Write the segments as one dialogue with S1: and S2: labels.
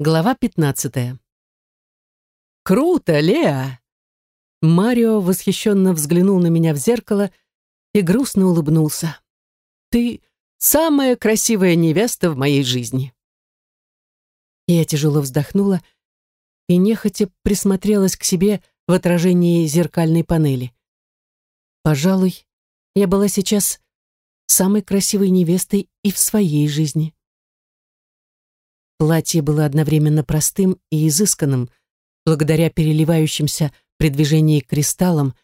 S1: Глава 15. «Круто, Леа!» Марио восхищенно взглянул на меня в зеркало и грустно улыбнулся. «Ты самая красивая невеста в моей жизни!» Я тяжело вздохнула и нехотя присмотрелась к себе в отражении зеркальной панели. Пожалуй, я была сейчас самой красивой невестой и в своей жизни. Платье было одновременно простым и изысканным, благодаря переливающимся при движении кристаллам,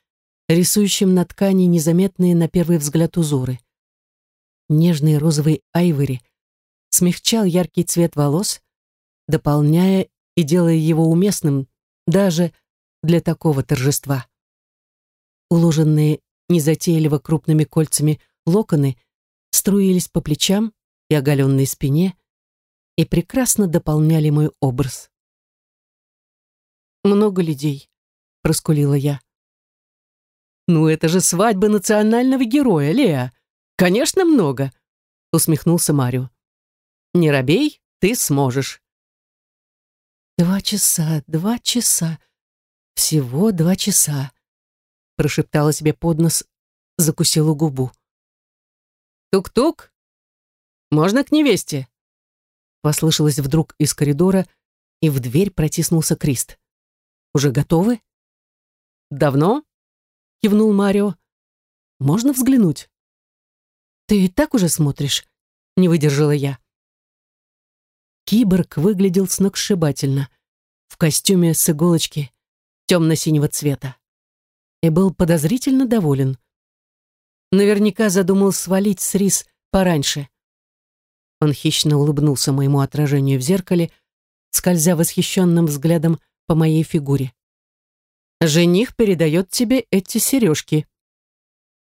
S1: рисующим на ткани незаметные на первый взгляд узоры. Нежный розовый айвори смягчал яркий цвет волос, дополняя и делая его уместным даже для такого торжества. Уложенные незатейливо крупными кольцами локоны струились по плечам и оголенной спине, и прекрасно дополняли мой образ. «Много людей», — проскулила я. «Ну, это же свадьба национального героя, Леа. Конечно, много», — усмехнулся Марио. «Не робей, ты сможешь». «Два часа, два часа, всего два часа», — прошептала себе под нос, закусила губу. «Тук-тук! Можно к невесте?» Послышалось вдруг из коридора, и в дверь протиснулся Крист. «Уже готовы?» «Давно?» — кивнул Марио. «Можно взглянуть?» «Ты и так уже смотришь?» — не выдержала я. Киборг выглядел сногсшибательно, в костюме с иголочки темно-синего цвета, и был подозрительно доволен. Наверняка задумал свалить с рис пораньше. Он хищно улыбнулся моему отражению в зеркале, скользя восхищенным взглядом по моей фигуре. «Жених передает тебе эти сережки».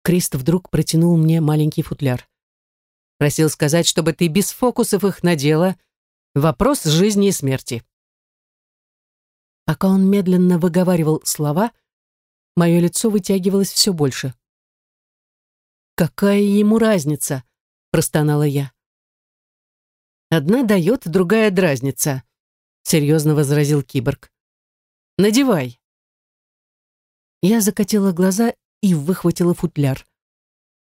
S1: Крист вдруг протянул мне маленький футляр. Просил сказать, чтобы ты без фокусов их надела. Вопрос жизни и смерти. Пока он медленно выговаривал слова, мое лицо вытягивалось все больше. «Какая ему разница?» – простонала я. Одна дает, другая дразнится», — серьезно возразил киборг. «Надевай». Я закатила глаза и выхватила футляр.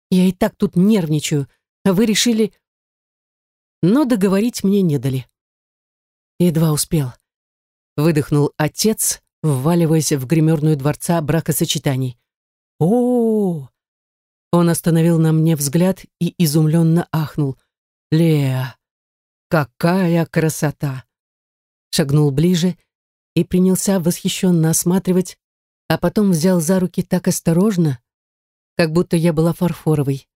S1: «Я и так тут нервничаю, а вы решили...» Но договорить мне не дали. Едва успел. Выдохнул отец, вваливаясь в гримерную дворца бракосочетаний. о, Он остановил на мне взгляд и изумленно ахнул. «Леа, Какая красота! Шагнул ближе и принялся восхищенно осматривать, а потом взял за руки так осторожно, как будто я была фарфоровой.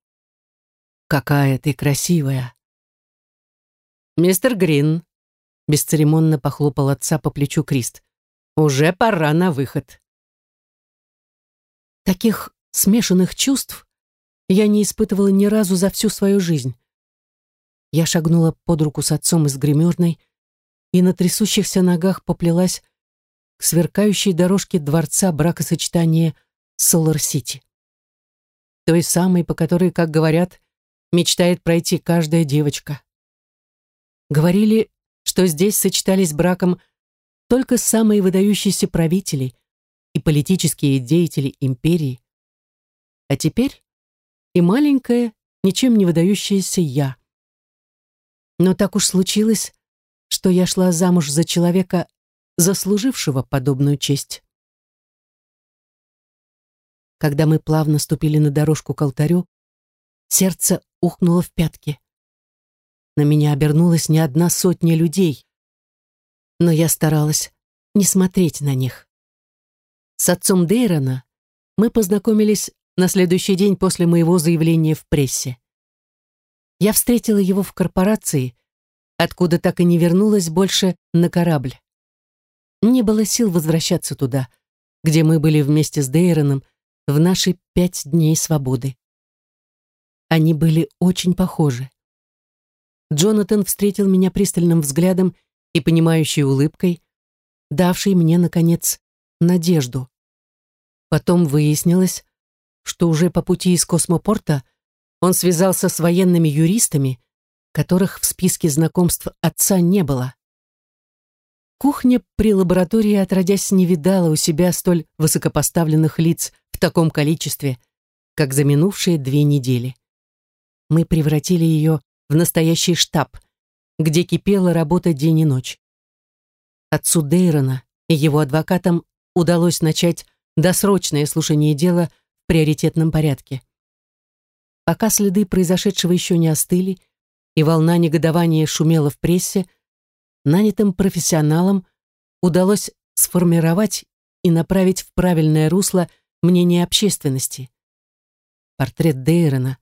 S1: Какая ты красивая! Мистер Грин бесцеремонно похлопал отца по плечу Крист. Уже пора на выход. Таких смешанных чувств я не испытывала ни разу за всю свою жизнь. Я шагнула под руку с отцом из гримерной и на трясущихся ногах поплелась к сверкающей дорожке дворца бракосочетания Солар-Сити. Той самой, по которой, как говорят, мечтает пройти каждая девочка. Говорили, что здесь сочетались браком только самые выдающиеся правители и политические деятели империи. А теперь и маленькая, ничем не выдающаяся я. Но так уж случилось, что я шла замуж за человека, заслужившего подобную честь. Когда мы плавно ступили на дорожку к алтарю, сердце ухнуло в пятки. На меня обернулась не одна сотня людей, но я старалась не смотреть на них. С отцом Дейрона мы познакомились на следующий день после моего заявления в прессе. Я встретила его в корпорации, откуда так и не вернулась больше на корабль. Не было сил возвращаться туда, где мы были вместе с Дейроном в наши пять дней свободы. Они были очень похожи. Джонатан встретил меня пристальным взглядом и понимающей улыбкой, давшей мне, наконец, надежду. Потом выяснилось, что уже по пути из космопорта он связался с военными юристами, которых в списке знакомств отца не было. Кухня при лаборатории отродясь не видала у себя столь высокопоставленных лиц в таком количестве, как за минувшие две недели. Мы превратили ее в настоящий штаб, где кипела работа день и ночь. Отцу Дейрона и его адвокатам удалось начать досрочное слушание дела в приоритетном порядке. Пока следы произошедшего еще не остыли, и волна негодования шумела в прессе, нанятым профессионалам удалось сформировать и направить в правильное русло мнение общественности. Портрет Дейрона,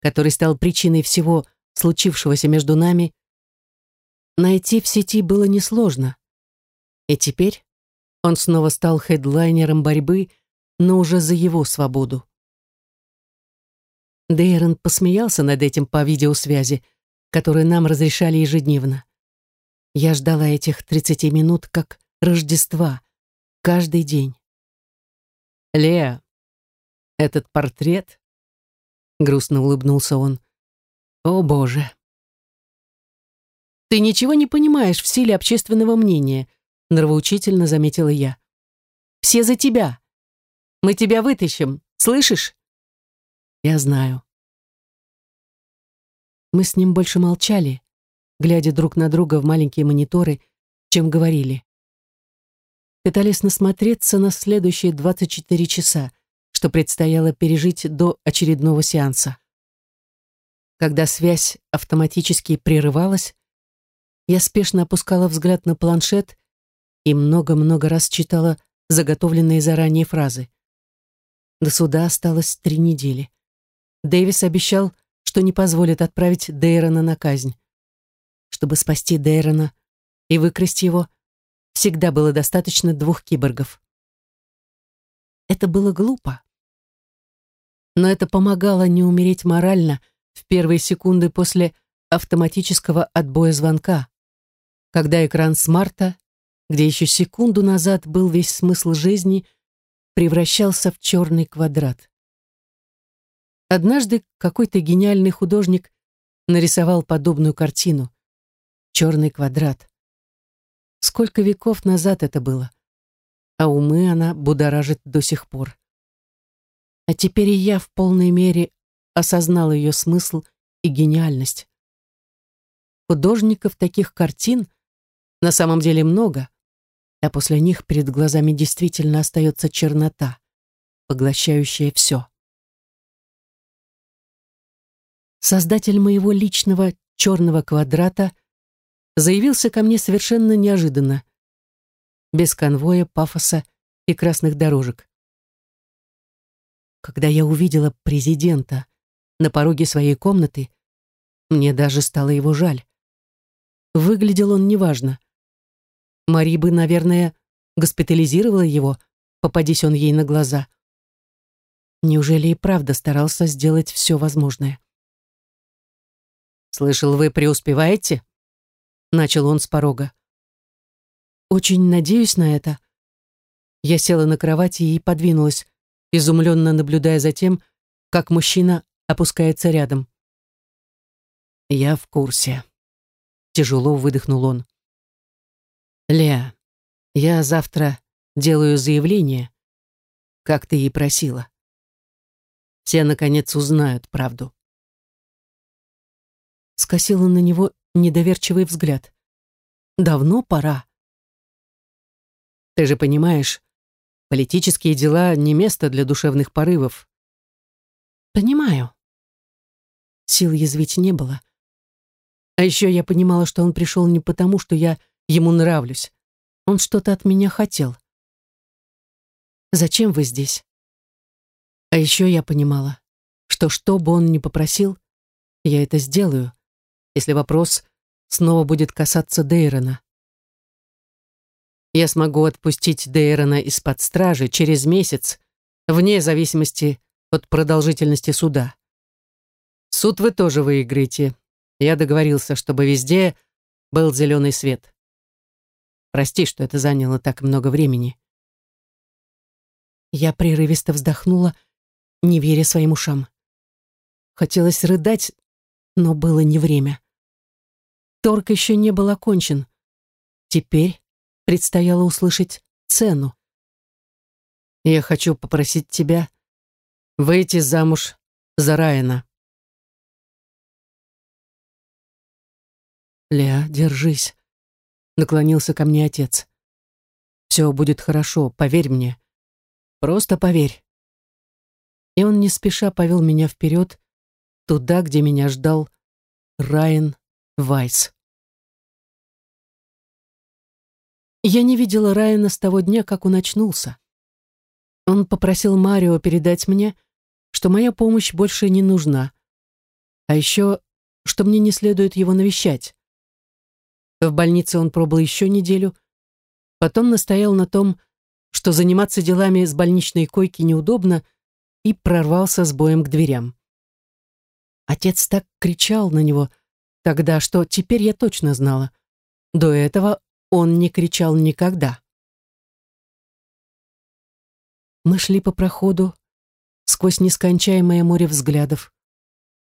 S1: который стал причиной всего случившегося между нами, найти в сети было несложно. И теперь он снова стал хедлайнером борьбы, но уже за его свободу. Дейрон посмеялся над этим по видеосвязи, которую нам разрешали ежедневно. Я ждала этих 30 минут как Рождества, каждый день.
S2: «Леа, этот портрет...» Грустно улыбнулся он. «О, Боже!»
S1: «Ты ничего не понимаешь в силе общественного мнения», нравоучительно заметила я. «Все за тебя. Мы тебя вытащим, слышишь?»
S2: «Я знаю».
S1: Мы с ним больше молчали, глядя друг на друга в маленькие мониторы, чем говорили. Пытались насмотреться на следующие 24 часа, что предстояло пережить до очередного сеанса. Когда связь автоматически прерывалась, я спешно опускала взгляд на планшет и много-много раз читала заготовленные заранее фразы. До суда осталось три недели. Дэвис обещал, что не позволит отправить Дейрона на казнь. Чтобы спасти Дейрона и выкрасть его, всегда было достаточно двух киборгов. Это было глупо. Но это помогало не умереть морально в первые секунды после автоматического отбоя звонка, когда экран смарта, где еще секунду назад был весь смысл жизни, превращался в черный квадрат. Однажды какой-то гениальный художник нарисовал подобную картину. Черный квадрат. Сколько веков назад это было? А умы она будоражит до сих пор. А теперь и я в полной мере осознал ее смысл и гениальность. Художников таких картин на самом деле много, а после них перед глазами действительно остается чернота, поглощающая все. Создатель моего личного черного квадрата, заявился ко мне совершенно неожиданно, без конвоя, пафоса и красных дорожек. Когда я увидела президента на пороге своей комнаты, мне даже стало его жаль. Выглядел он неважно. Мари бы, наверное, госпитализировала его, попадись он ей на глаза. Неужели и правда старался сделать все возможное?
S2: «Слышал, вы преуспеваете?» Начал он с порога.
S1: «Очень надеюсь на это». Я села на кровати и подвинулась, изумленно наблюдая за тем, как мужчина опускается рядом.
S2: «Я в курсе», — тяжело выдохнул он. «Леа, я завтра делаю заявление, как ты и просила. Все, наконец, узнают правду
S1: скосила на него недоверчивый взгляд. «Давно пора».
S2: «Ты же понимаешь, политические дела не место для душевных порывов».
S1: «Понимаю». Сил язвить не было. А еще я понимала, что он пришел не потому, что я ему нравлюсь. Он что-то от меня хотел. «Зачем вы здесь?» А еще я понимала, что что бы он ни попросил, я это сделаю, если вопрос снова будет касаться Дейрона.
S2: Я смогу отпустить Дейрона из-под стражи через месяц, вне зависимости от продолжительности суда. Суд вы тоже выиграете. Я договорился, чтобы везде был зеленый свет. Прости, что это заняло так много времени.
S1: Я прерывисто вздохнула, не веря своим ушам. Хотелось рыдать, но было не время. Торг еще не был окончен. Теперь предстояло услышать цену.
S2: «Я хочу попросить тебя выйти замуж за Райана».
S1: «Леа, держись», — наклонился ко мне отец. «Все будет хорошо, поверь мне. Просто поверь». И он не спеша повел меня вперед, туда, где меня ждал Райан Вайс. Я не видела Райана с того дня, как он очнулся. Он попросил Марио передать мне, что моя помощь больше не нужна, а еще, что мне не следует его навещать. В больнице он пробыл еще неделю, потом настоял на том, что заниматься делами с больничной койки неудобно, и прорвался с боем к дверям. Отец так кричал на него тогда, что теперь я точно знала. До этого он не кричал никогда. Мы шли по проходу сквозь нескончаемое море взглядов,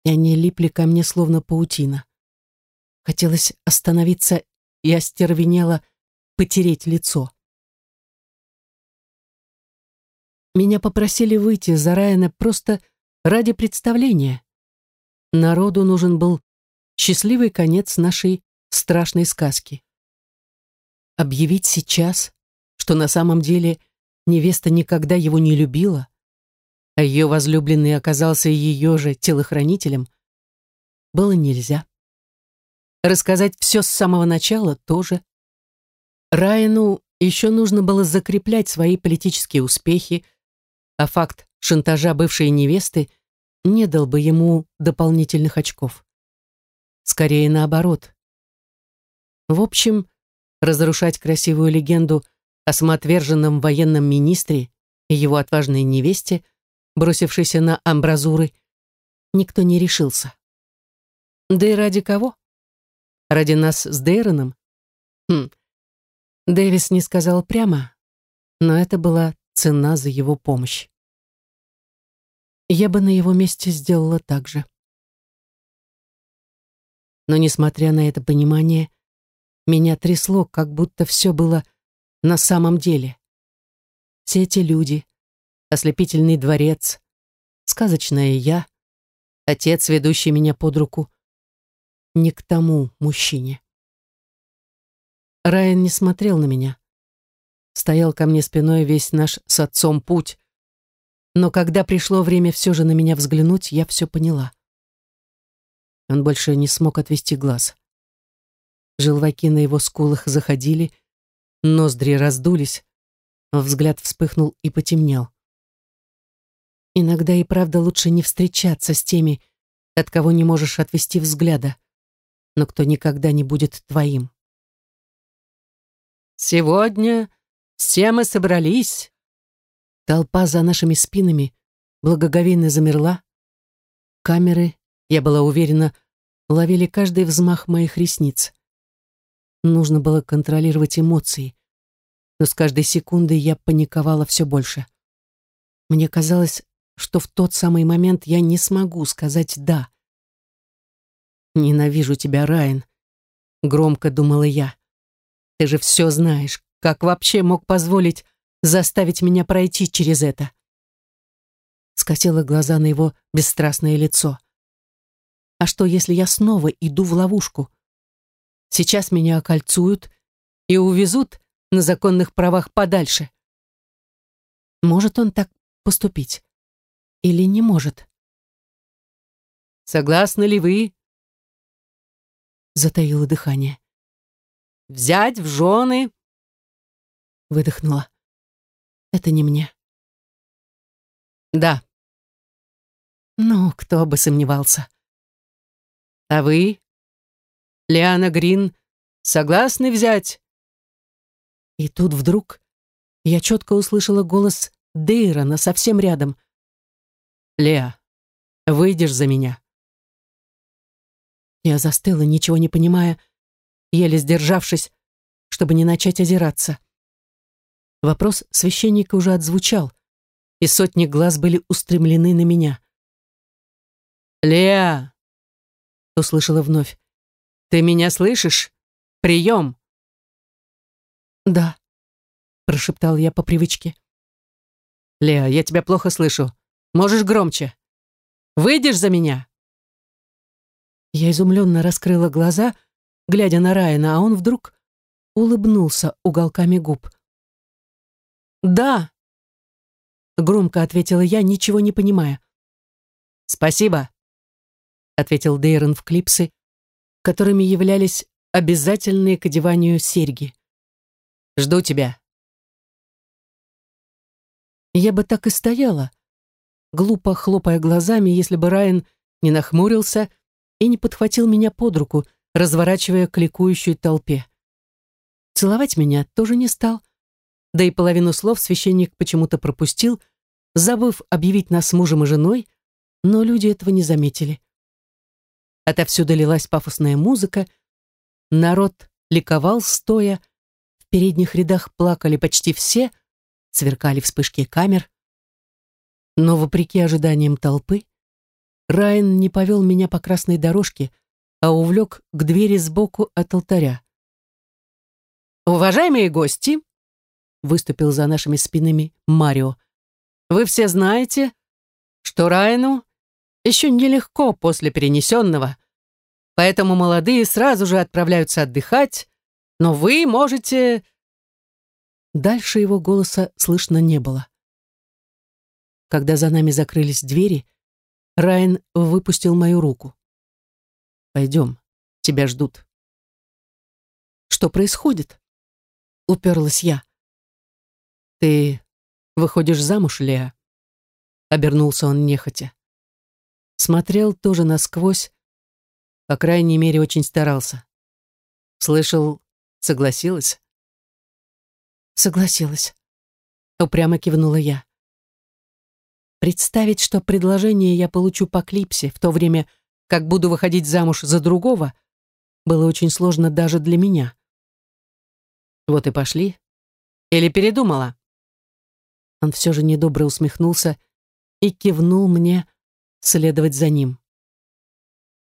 S1: и они липли ко мне словно паутина. Хотелось остановиться и остервенело потереть лицо. Меня попросили выйти за Райана просто ради представления. Народу нужен был счастливый конец нашей страшной сказки. Объявить сейчас, что на самом деле невеста никогда его не любила, а ее возлюбленный оказался ее же телохранителем, было нельзя. Рассказать все с самого начала тоже. Райану еще нужно было закреплять свои политические успехи, а факт шантажа бывшей невесты не дал бы ему дополнительных очков. Скорее наоборот. В общем, разрушать красивую легенду о самоотверженном военном министре и его отважной невесте, бросившейся на амбразуры, никто не решился. Да и ради кого? Ради нас с Дейроном? Хм. Дэвис не сказал прямо, но это была цена за его помощь. Я бы на его месте сделала так же. Но, несмотря на это понимание, меня трясло, как будто все было на самом деле. Все эти люди, ослепительный дворец, сказочная я, отец, ведущий меня под руку, не к тому мужчине. Райан не смотрел на меня стоял ко мне спиной весь наш с отцом путь. Но когда пришло время все же на меня взглянуть, я все поняла. Он больше не смог отвести глаз. Желваки на его скулах заходили, ноздри раздулись, взгляд вспыхнул и потемнел. Иногда и правда лучше не встречаться с теми, от кого не можешь отвести взгляда, но кто никогда не будет твоим. «Сегодня все мы собрались. Толпа за нашими спинами благоговейно замерла. Камеры, я была уверена, ловили каждый взмах моих ресниц. Нужно было контролировать эмоции, но с каждой секундой я паниковала все больше. Мне казалось, что в тот самый момент я не смогу сказать «да». «Ненавижу тебя, Райан», — громко думала я. «Ты же все знаешь, как вообще мог позволить заставить меня пройти через это? Скосила глаза на его бесстрастное лицо. А что, если я снова иду в ловушку? Сейчас меня окольцуют и увезут на законных правах подальше. Может он так поступить? Или не может? Согласны ли вы? Затаило дыхание. Взять в жены выдохнула. Это не мне. Да. Ну, кто бы сомневался. А вы, Лиана Грин, согласны взять? И тут вдруг я четко услышала голос Дейрона совсем рядом. «Леа, выйдешь за меня?» Я застыла, ничего не понимая, еле сдержавшись, чтобы не начать озираться. Вопрос священника уже отзвучал, и сотни глаз были устремлены на меня. «Леа!» — услышала вновь. «Ты меня слышишь? Прием!» «Да», — прошептал я по привычке.
S2: «Леа, я тебя плохо слышу. Можешь громче? Выйдешь за меня?»
S1: Я изумленно раскрыла глаза, глядя на Райана, а он вдруг улыбнулся уголками губ. «Да», — громко ответила я, ничего не понимая.
S2: «Спасибо», — ответил Дейрон в клипсы, которыми являлись обязательные к одеванию серьги. «Жду тебя».
S1: Я бы так и стояла, глупо хлопая глазами, если бы Райан не нахмурился и не подхватил меня под руку, разворачивая к ликующей толпе. Целовать меня тоже не стал, да и половину слов священник почему-то пропустил, забыв объявить нас мужем и женой, но люди этого не заметили. Отовсюду лилась пафосная музыка, народ ликовал стоя, в передних рядах плакали почти все, сверкали вспышки камер. Но, вопреки ожиданиям толпы, Райан не повел меня по красной дорожке, а увлек к двери сбоку от алтаря.
S2: «Уважаемые гости!» — выступил за нашими спинами Марио. «Вы все знаете, что Райану еще нелегко после перенесенного, поэтому молодые сразу же отправляются отдыхать, но вы можете...»
S1: Дальше его голоса слышно не было. Когда за нами закрылись двери, Райан выпустил мою руку. «Пойдем, тебя ждут». «Что происходит?» Уперлась я. «Ты выходишь замуж, Леа?» Обернулся он нехотя. Смотрел тоже насквозь, по крайней мере, очень старался. Слышал, согласилась? Согласилась. Упрямо кивнула я. Представить, что предложение я получу по клипсе, в то время как буду выходить замуж за другого, было очень сложно даже для меня.
S2: Вот и пошли. Или передумала?
S1: Он все же недобро усмехнулся и кивнул мне следовать за ним.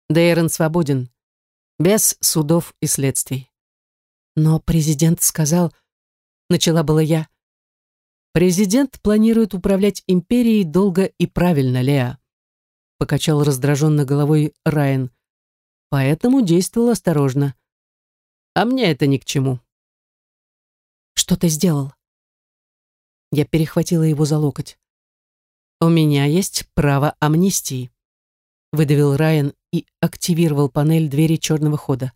S2: Дейрон свободен, без судов и следствий.
S1: Но президент сказал, начала была я, Президент планирует управлять империей долго и правильно, Леа. Покачал раздраженно головой Райан. Поэтому действовал осторожно. А мне это ни к чему. Что ты сделал? Я перехватила его за локоть. У меня есть право амнистии. Выдавил Райан и активировал панель двери черного хода.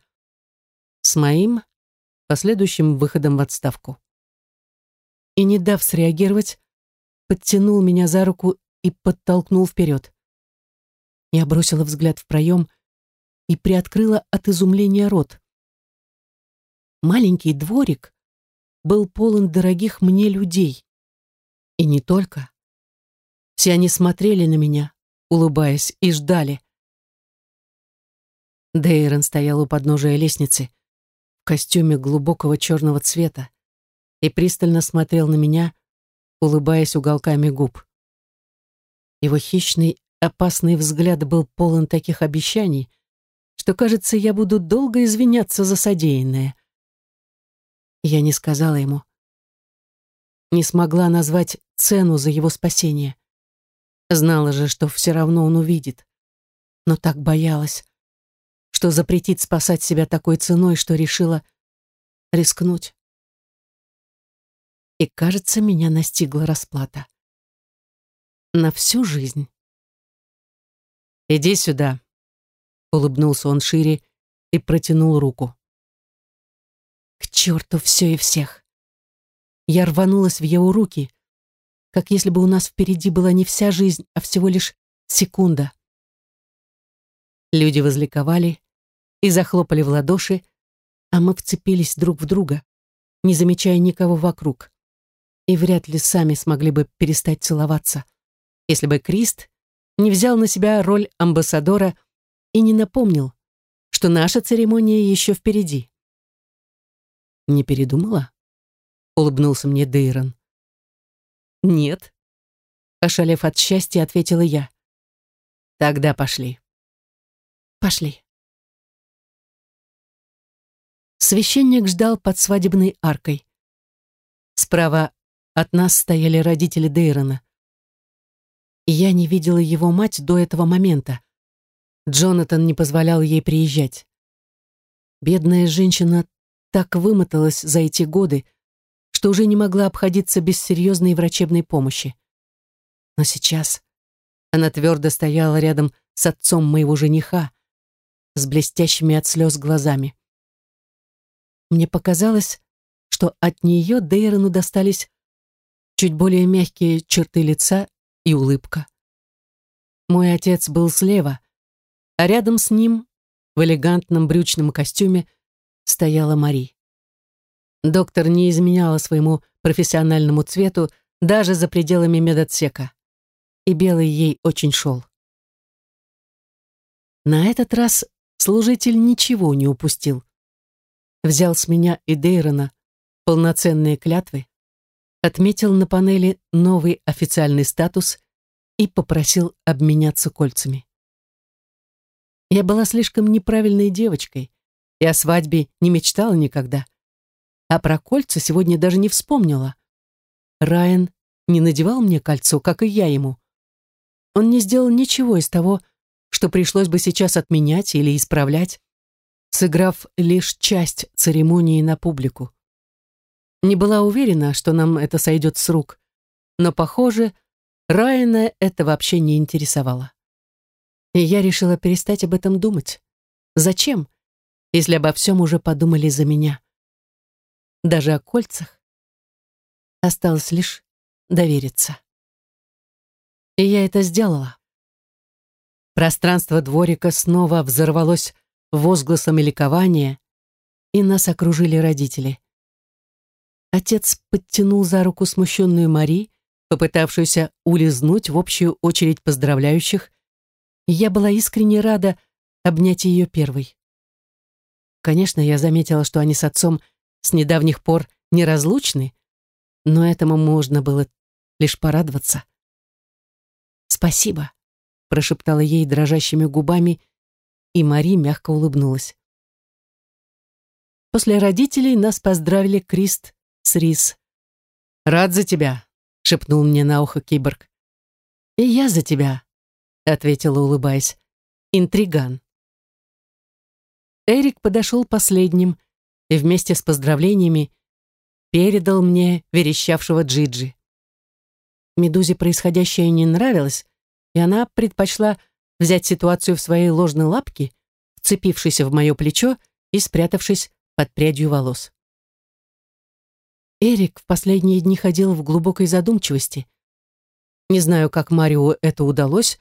S1: С моим последующим выходом в отставку и, не дав среагировать, подтянул меня за руку и подтолкнул вперед. Я бросила взгляд в проем и приоткрыла от изумления рот. Маленький дворик был полон дорогих мне людей. И не только. Все они смотрели на меня, улыбаясь, и ждали. Дейрон стоял у подножия лестницы в костюме глубокого черного цвета, и пристально смотрел на меня, улыбаясь уголками губ. Его хищный, опасный взгляд был полон таких обещаний, что, кажется, я буду долго извиняться за содеянное. Я не сказала ему. Не смогла назвать цену за его спасение. Знала же, что все равно он увидит. Но так боялась, что запретит спасать себя такой ценой, что решила рискнуть и, кажется, меня настигла расплата. На всю жизнь.
S2: «Иди сюда», — улыбнулся он шире и протянул руку.
S1: К черту все и всех. Я рванулась в его руки, как если бы у нас впереди была не вся жизнь, а всего лишь секунда. Люди возликовали и захлопали в ладоши, а мы вцепились друг в друга, не замечая никого вокруг и вряд ли сами смогли бы перестать целоваться, если бы Крист не взял на себя роль амбассадора и не напомнил, что наша церемония еще впереди. «Не передумала?» — улыбнулся мне Дейрон. «Нет», — ошалев от счастья, ответила я. «Тогда пошли». «Пошли». Священник ждал под свадебной аркой. Справа от нас стояли родители Дейрона. Я не видела его мать до этого момента. Джонатан не позволял ей приезжать. Бедная женщина так вымоталась за эти годы, что уже не могла обходиться без серьезной врачебной помощи. Но сейчас она твердо стояла рядом с отцом моего жениха, с блестящими от слез глазами. Мне показалось, что от нее Дейрону достались чуть более мягкие черты лица и улыбка. Мой отец был слева, а рядом с ним, в элегантном брючном костюме, стояла Мари. Доктор не изменяла своему профессиональному цвету даже за пределами медотсека, и белый ей очень шел. На этот раз служитель ничего не упустил. Взял с меня и Дейрона полноценные клятвы, отметил на панели новый официальный статус и попросил обменяться кольцами. Я была слишком неправильной девочкой и о свадьбе не мечтала никогда. А про кольца сегодня даже не вспомнила. Райан не надевал мне кольцо, как и я ему. Он не сделал ничего из того, что пришлось бы сейчас отменять или исправлять, сыграв лишь часть церемонии на публику. Не была уверена, что нам это сойдет с рук, но, похоже, Райана это вообще не интересовало. И я решила перестать об этом думать. Зачем, если обо всем уже подумали за меня? Даже о кольцах. Осталось лишь довериться. И я это сделала. Пространство дворика снова взорвалось возгласами ликования, и нас окружили родители. Отец подтянул за руку смущенную Мари, попытавшуюся улизнуть в общую очередь поздравляющих, и я была искренне рада обнять ее первой. Конечно, я заметила, что они с отцом с недавних пор неразлучны, но этому можно было лишь порадоваться. «Спасибо», прошептала ей дрожащими губами, и Мари мягко улыбнулась. После родителей нас поздравили Крист с Рис. «Рад за тебя», — шепнул мне на ухо киборг. «И я за тебя», — ответила, улыбаясь. «Интриган». Эрик подошел последним и вместе с поздравлениями передал мне верещавшего Джиджи. Медузе происходящее не нравилось, и она предпочла взять ситуацию в свои ложные лапки, вцепившись в мое плечо и спрятавшись под прядью волос. Эрик в последние дни ходил в глубокой задумчивости. Не знаю, как Марио это удалось,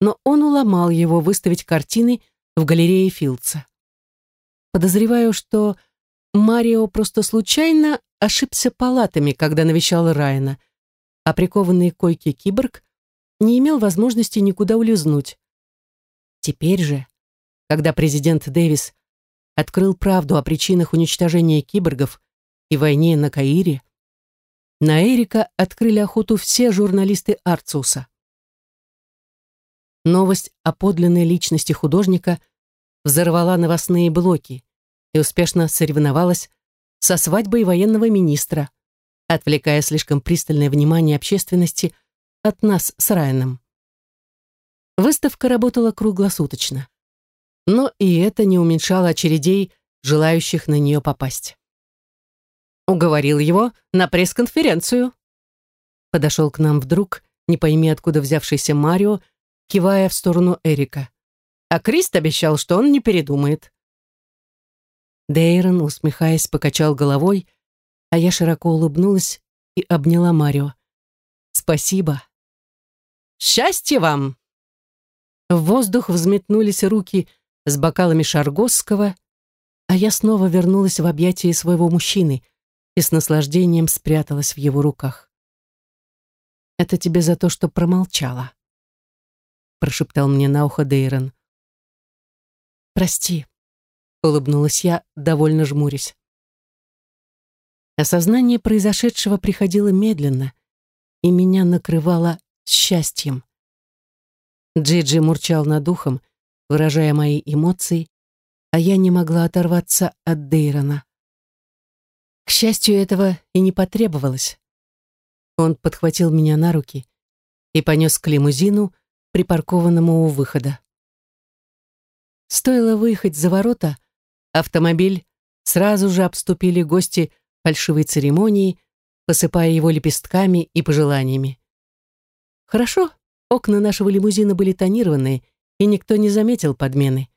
S1: но он уломал его выставить картины в галерее Филдса. Подозреваю, что Марио просто случайно ошибся палатами, когда навещал Райана, а прикованный к койке киборг не имел возможности никуда улизнуть. Теперь же, когда президент Дэвис открыл правду о причинах уничтожения киборгов и войне на Каире, на Эрика открыли охоту все журналисты Арцуса. Новость о подлинной личности художника взорвала новостные блоки и успешно соревновалась со свадьбой военного министра, отвлекая слишком пристальное внимание общественности от нас с Райаном. Выставка работала круглосуточно. Но и это не уменьшало очередей, желающих на нее попасть. Уговорил его на пресс-конференцию. Подошел к нам вдруг, не пойми откуда взявшийся Марио, кивая в сторону Эрика. А Крист обещал, что он не передумает. Дейрон, усмехаясь, покачал головой, а я широко улыбнулась и обняла Марио. «Спасибо. Счастья вам!» В воздух взметнулись руки с бокалами Шаргосского, а я снова вернулась в объятия своего мужчины и с наслаждением спряталась в его руках. «Это тебе за то, что промолчала», — прошептал мне на ухо Дейрон. «Прости», — улыбнулась я, довольно жмурясь. Осознание произошедшего приходило медленно, и меня накрывало счастьем. Джиджи мурчал над ухом, выражая мои эмоции, а я не могла оторваться от Дейрона. К счастью, этого и не потребовалось. Он подхватил меня на руки и понес к лимузину, припаркованному у выхода. Стоило выехать за ворота, автомобиль сразу же обступили гости фальшивой церемонии, посыпая его лепестками и пожеланиями. Хорошо, окна нашего лимузина были тонированные, и никто не заметил подмены.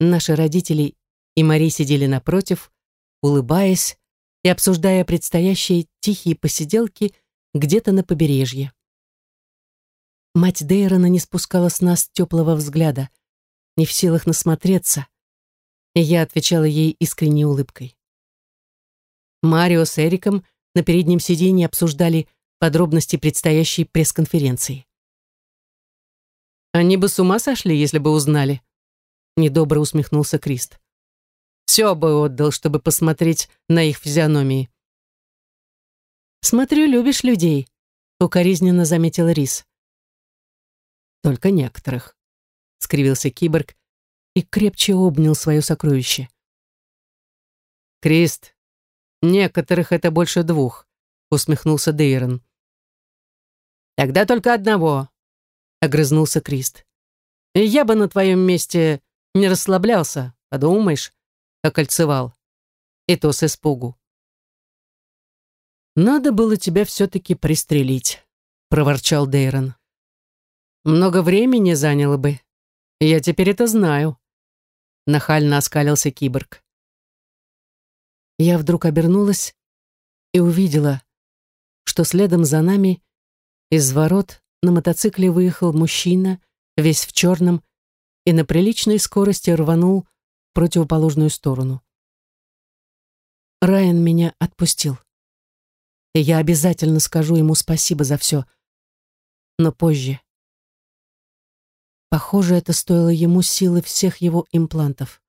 S1: Наши родители и Мари сидели напротив, улыбаясь и обсуждая предстоящие тихие посиделки где-то на побережье. Мать Дейрона не спускала с нас теплого взгляда, не в силах насмотреться, и я отвечала ей искренней улыбкой. Марио с Эриком на переднем сиденье обсуждали подробности предстоящей пресс-конференции.
S2: «Они бы с ума сошли, если бы узнали», — недобро усмехнулся Крист. «Все бы отдал, чтобы посмотреть на их физиономии».
S1: «Смотрю, любишь людей», — укоризненно заметил Рис.
S2: «Только некоторых», — скривился киборг и крепче обнял свое сокровище. «Крист, некоторых это больше двух», — усмехнулся Дейрон. «Тогда только одного», — огрызнулся Крист. «Я бы на твоем месте не расслаблялся, подумаешь, окольцевал. И то с испугу». «Надо было тебя все-таки пристрелить», — проворчал Дейрон. «Много времени заняло бы. Я теперь это знаю», — нахально оскалился киборг.
S1: Я вдруг обернулась и увидела, что следом за нами из ворот на мотоцикле выехал мужчина, весь в черном, и на приличной скорости рванул в противоположную сторону. Райан меня отпустил. И я обязательно скажу ему спасибо за все. Но позже. Похоже, это стоило ему силы всех его имплантов.